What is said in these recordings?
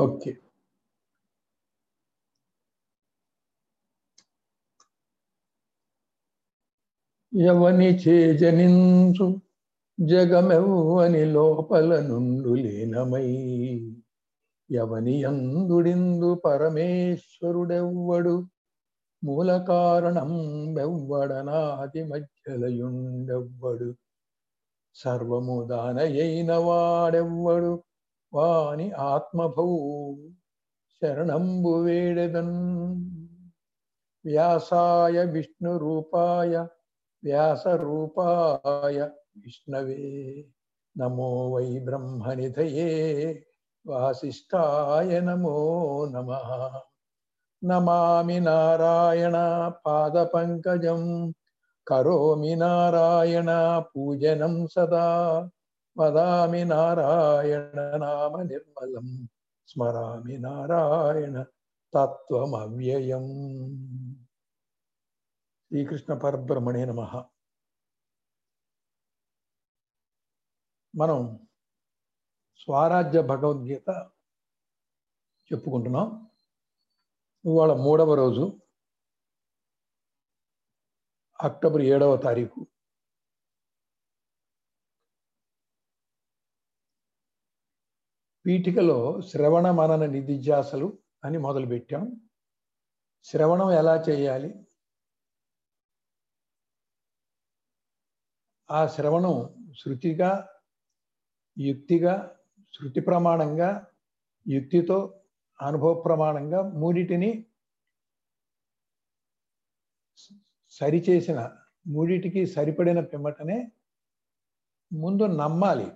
Okay. ఎవని చేజనించు జగమెవ్వని లోపల నుండు లీనమై. ఎవని అందుడిందు పరమేశ్వరుడెవ్వడు మూల కారణం వెవ్వడనాది మధ్యలయుండెవ్వడు. సర్వము దానయైన వాడెవ్వడు వాని ఆత్మభౌ శరణంబు వేడెదన్. వ్యాసాయ విష్ణు రూపాయ व्यासरूपाय विष्णवे नमो वै ब्रह्मनिधये वासिष्ठाय नमो नमः नमामि नारायणपादपङ्कजं करोमि नारायणपूजनं सदा वदामि नारायणनामनिर्मलं स्मरामि नारायण तत्त्वमव्ययम् శ్రీకృష్ణ పరబ్రహ్మణే నమ. మనం స్వరాజ్య భగవద్గీత చెప్పుకుంటున్నాం. ఇవాళ మూడవ రోజు అక్టోబర్ ఏడవ తారీఖు. పీఠికలో శ్రవణ మనన నిధిధ్యాసలు అని మొదలుపెట్టాం. శ్రవణం ఎలా చేయాలి? ఆ శ్రవణం శృతిగా యుక్తిగా శృతి ప్రమాణంగా యుక్తితో అనుభవ ప్రమాణంగా మూడిటిని సరిచేసిన మూడిటికి సరిపడిన పిమ్మటనే ముందు నమ్మాలి.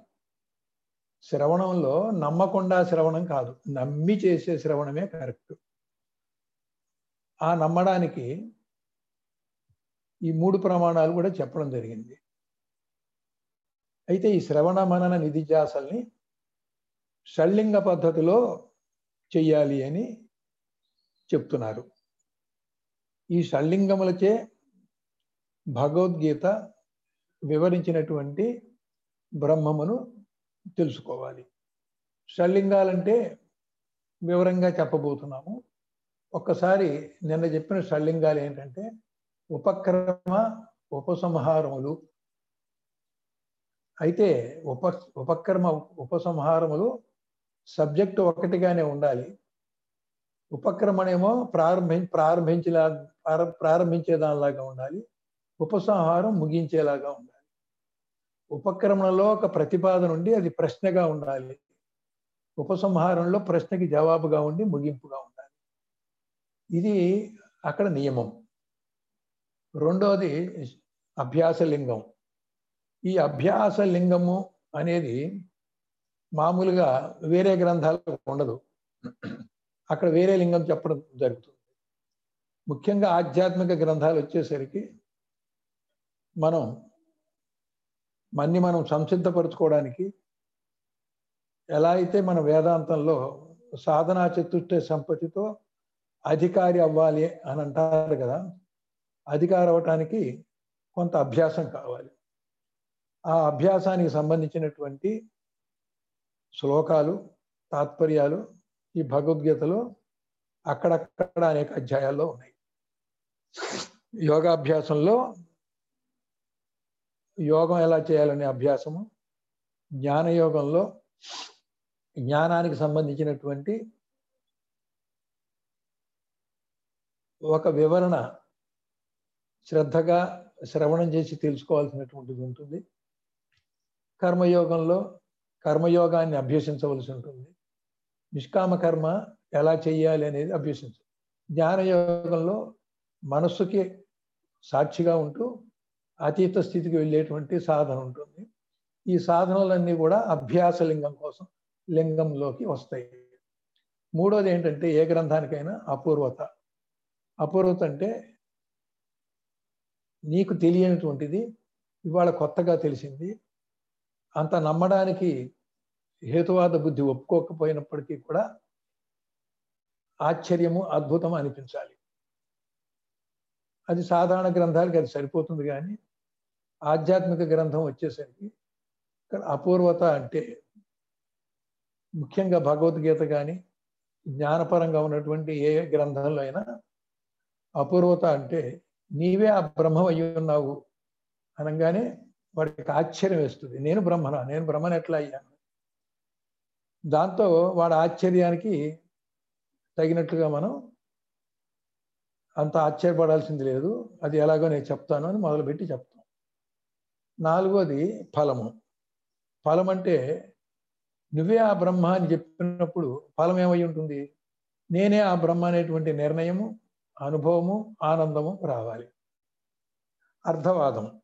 శ్రవణంలో నమ్మకుండా శ్రవణం కాదు. నమ్మి చేసే శ్రవణమే కరెక్ట్. ఆ నమ్మడానికి ఈ మూడు ప్రమాణాలు కూడా చెప్పడం జరిగింది. అయితే ఈ శ్రవణ మనన నిధిధ్యాసల్ని షళ్ళింగ పద్ధతిలో చెయ్యాలి అని చెప్తున్నారు. ఈ షళ్ళింగములచే భగవద్గీత వివరించినటువంటి బ్రహ్మమును తెలుసుకోవాలి. షళ్ళింగాలంటే వివరంగా చెప్పబోతున్నాము. ఒక్కసారి నిన్న చెప్పిన షళ్ళింగాలు ఏంటంటే ఉపక్రమ ఉపసంహారములు. అయితే ఉప ఉపక్రమ ఉపసంహారములు సబ్జెక్టు ఒకటిగానే ఉండాలి. ఉపక్రమణేమో ప్రారంభి ప్రారంభించేలా ప్రారంభించే దానిలాగా ఉండాలి. ఉపసంహారం ముగించేలాగా ఉండాలి. ఉపక్రమణలో ఒక ప్రతిపాదన ఉండి అది ప్రశ్నగా ఉండాలి. ఉపసంహారంలో ప్రశ్నకి జవాబుగా ఉండి ముగింపుగా ఉండాలి. ఇది అక్కడ నియమం. రెండోది అభ్యాసలింగం. ఈ అభ్యాస లింగము అనేది మామూలుగా వేరే గ్రంథాలకు ఉండదు. అక్కడ వేరే లింగం చెప్పడం జరుగుతుంది. ముఖ్యంగా ఆధ్యాత్మిక గ్రంథాలు వచ్చేసరికి మనం మన్ని మనం సంసిద్ధపరచుకోవడానికి ఎలా అయితే మన వేదాంతంలో సాధనా చతుష్ట సంపత్తితో అధికారి అవ్వాలి అని అంటారు కదా అధికారి అవ్వటానికి కొంత అభ్యాసం కావాలి. ఆ అభ్యాసానికి సంబంధించినటువంటి శ్లోకాలు తాత్పర్యాలు ఈ భగవద్గీతలో అక్కడక్కడ అనేక అధ్యాయాల్లో ఉన్నాయి. యోగాభ్యాసంలో యోగం ఎలా చేయాలనే అభ్యాసము జ్ఞానయోగంలో జ్ఞానానికి సంబంధించినటువంటి ఒక వివరణ శ్రద్ధగా శ్రవణం చేసి తెలుసుకోవాల్సినటువంటిది ఉంటుంది. కర్మయోగంలో కర్మయోగాన్ని అభ్యసించవలసి ఉంటుంది. నిష్కామ కర్మ ఎలా చేయాలి అనేది అభ్యసించు. జ్ఞానయోగంలో మనస్సుకి సాక్షిగా ఉంటూ అతీత స్థితికి వెళ్ళేటువంటి సాధన ఉంటుంది. ఈ సాధనలన్నీ కూడా అభ్యాస లింగం కోసం లింగంలోకి వస్తాయి. మూడోది ఏంటంటే ఏ గ్రంథానికైనా అపూర్వత. అపూర్వత అంటే నీకు తెలియనటువంటిది ఇవాళ కొత్తగా తెలిసింది అంత నమ్మడానికి హేతువాద బుద్ధి ఒప్పుకోకపోయినప్పటికీ కూడా ఆశ్చర్యము అద్భుతం అనిపించాలి. అది సాధారణ గ్రంథాలకి అది సరిపోతుంది కానీ ఆధ్యాత్మిక గ్రంథం వచ్చేసరికి ఇక్కడ అపూర్వత అంటే ముఖ్యంగా భగవద్గీత కానీ జ్ఞానపరంగా ఉన్నటువంటి ఏ గ్రంథంలో అయినా అపూర్వత అంటే నీవే ఆ బ్రహ్మం అయ్యి ఉన్నావు అనగానే వాడికి ఆశ్చర్యం వేస్తుంది. నేను బ్రహ్మను? నేను బ్రహ్మను ఎట్లా అయ్యాను? దాంతో వాడి ఆశ్చర్యానికి తగినట్లుగా మనం అంత ఆశ్చర్యపడాల్సింది లేదు. అది ఎలాగో నేను చెప్తాను అని మొదలుపెట్టి చెప్తాం. నాలుగోది ఫలము. ఫలం అంటే నువ్వే ఆ బ్రహ్మ అని చెప్పినప్పుడు ఫలం ఏమై ఉంటుంది? నేనే ఆ బ్రహ్మ అనేటువంటి నిర్ణయము అనుభవము ఆనందము రావాలి. అర్థవాదం.